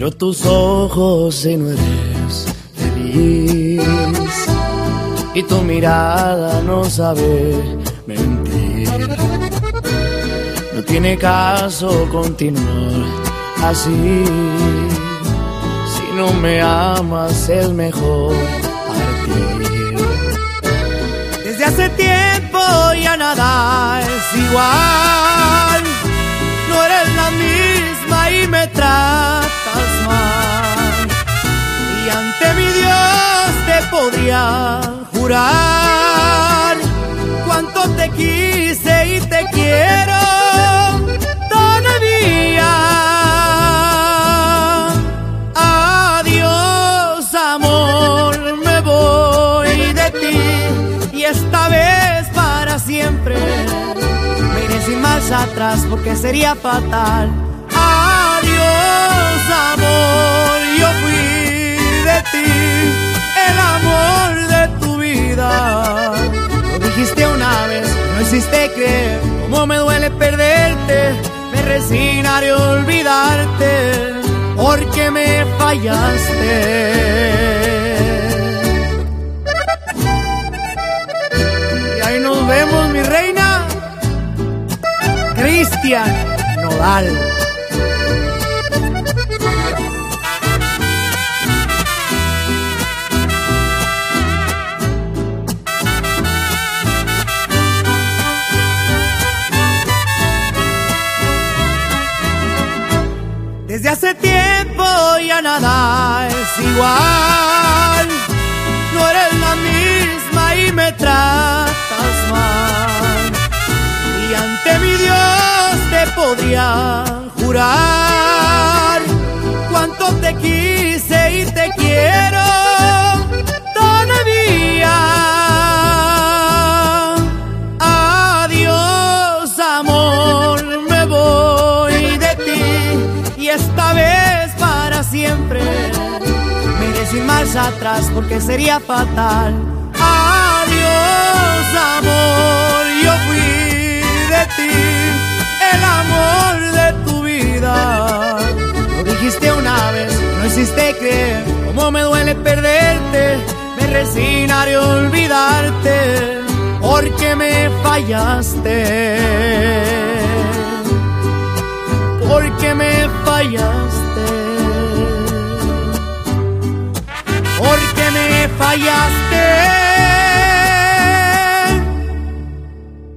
Miro tus ojos y no eres feliz. Y tu mirada no sabe mentir. No tiene caso continuar así. Si no me amas es mejor partir. Desde hace tiempo ya nada es igual. Ante mi Dios te podría jurar cuánto te quise y te quiero todavía. Adiós, amor, me voy de ti y esta vez para siempre. Me iré sin marcha atrás porque sería fatal. Adiós, perderte. Me resignaré a olvidarte porque me fallaste. Y ahí nos vemos, mi reina. Cristian Nodal. Desde hace tiempo ya nada es igual. No eres la misma y me tratas mal. Y ante mi Dios te podría jurar siempre. Me sin marcha atrás porque sería fatal. Adiós, amor, yo fui de ti, el amor de tu vida. Lo dijiste una vez, no hiciste creer cómo me duele perderte. Me resignaré a olvidarte porque me fallaste. Porque me fallaste. fallas